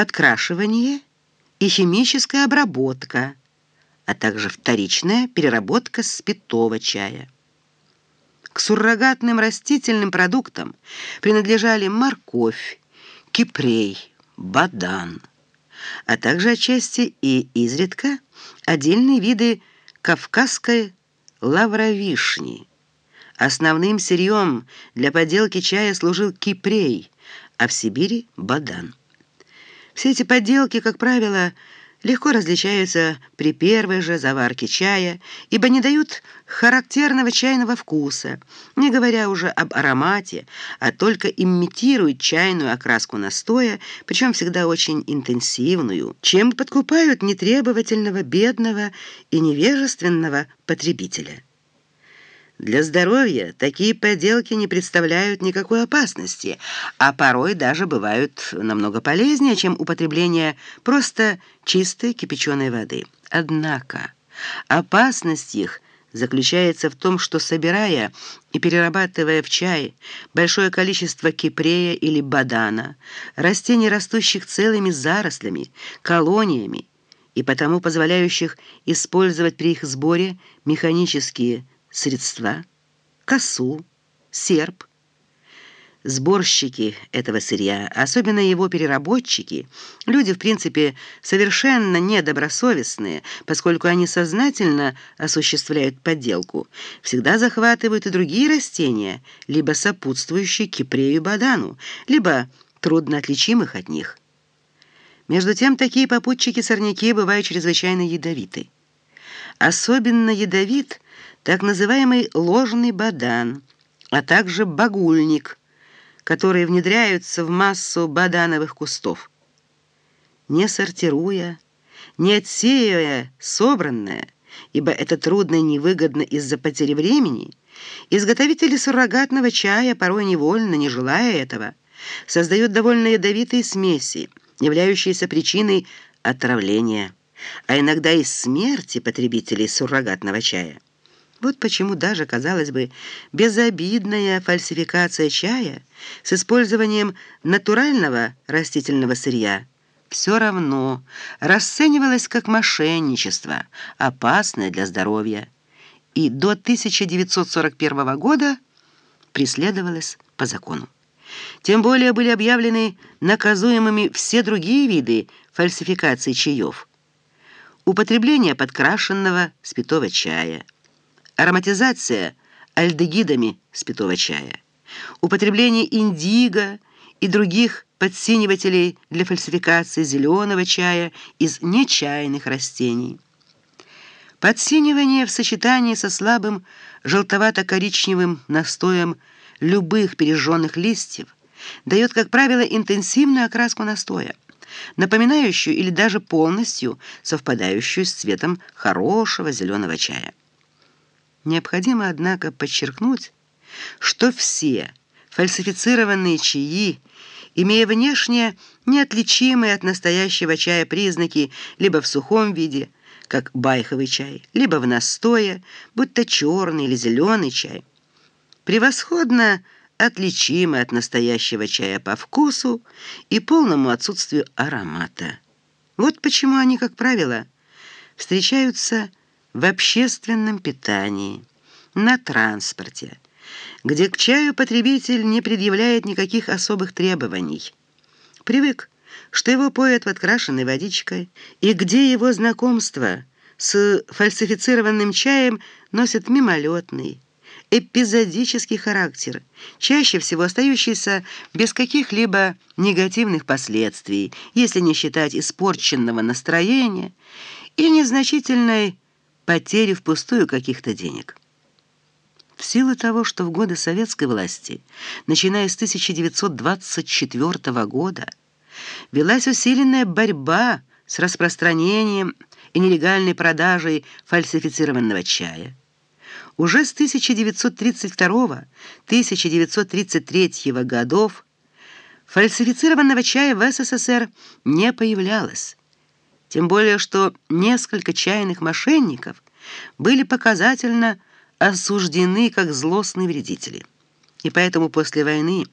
подкрашивание и химическая обработка, а также вторичная переработка спитого чая. К суррогатным растительным продуктам принадлежали морковь, кипрей, бадан, а также отчасти и изредка отдельные виды кавказской лавровишни. Основным сырьем для поделки чая служил кипрей, а в Сибири – бадан. Все эти подделки, как правило, легко различаются при первой же заварке чая, ибо не дают характерного чайного вкуса, не говоря уже об аромате, а только имитируют чайную окраску настоя, причем всегда очень интенсивную, чем подкупают нетребовательного, бедного и невежественного потребителя. Для здоровья такие поделки не представляют никакой опасности, а порой даже бывают намного полезнее, чем употребление просто чистой кипяченой воды. Однако опасность их заключается в том, что собирая и перерабатывая в чай большое количество кипрея или бадана, растений, растущих целыми зарослями, колониями, и потому позволяющих использовать при их сборе механические средства, косу, серп. Сборщики этого сырья, особенно его переработчики, люди, в принципе, совершенно недобросовестные, поскольку они сознательно осуществляют подделку, всегда захватывают и другие растения, либо сопутствующие кипрею бадану, либо трудно отличимых от них. Между тем, такие попутчики-сорняки бывают чрезвычайно ядовиты. Особенно ядовит – так называемый ложный бадан, а также багульник, которые внедряются в массу бадановых кустов. Не сортируя, не отсеивая собранное, ибо это трудно и невыгодно из-за потери времени, изготовители суррогатного чая, порой невольно, не желая этого, создают довольно ядовитые смеси, являющиеся причиной отравления, а иногда и смерти потребителей суррогатного чая. Вот почему даже, казалось бы, безобидная фальсификация чая с использованием натурального растительного сырья все равно расценивалась как мошенничество, опасное для здоровья, и до 1941 года преследовалась по закону. Тем более были объявлены наказуемыми все другие виды фальсификации чаев. Употребление подкрашенного спитого чая – ароматизация альдегидами спитого чая, употребление индиго и других подсинивателей для фальсификации зеленого чая из нечаянных растений. Подсинивание в сочетании со слабым желтовато-коричневым настоем любых пережженных листьев дает, как правило, интенсивную окраску настоя, напоминающую или даже полностью совпадающую с цветом хорошего зеленого чая. Необходимо, однако, подчеркнуть, что все фальсифицированные чаи, имея внешне неотличимые от настоящего чая признаки либо в сухом виде, как байховый чай, либо в настое, будь то черный или зеленый чай, превосходно отличимы от настоящего чая по вкусу и полному отсутствию аромата. Вот почему они, как правило, встречаются в общественном питании, на транспорте, где к чаю потребитель не предъявляет никаких особых требований. Привык, что его поят подкрашенной водичкой, и где его знакомство с фальсифицированным чаем носит мимолетный, эпизодический характер, чаще всего остающийся без каких-либо негативных последствий, если не считать испорченного настроения и незначительной потери впустую каких-то денег. В силу того, что в годы советской власти, начиная с 1924 года, велась усиленная борьба с распространением и нелегальной продажей фальсифицированного чая, уже с 1932-1933 годов фальсифицированного чая в СССР не появлялось, тем более что несколько чайных мошенников были показательно осуждены как злостные вредители. И поэтому после войны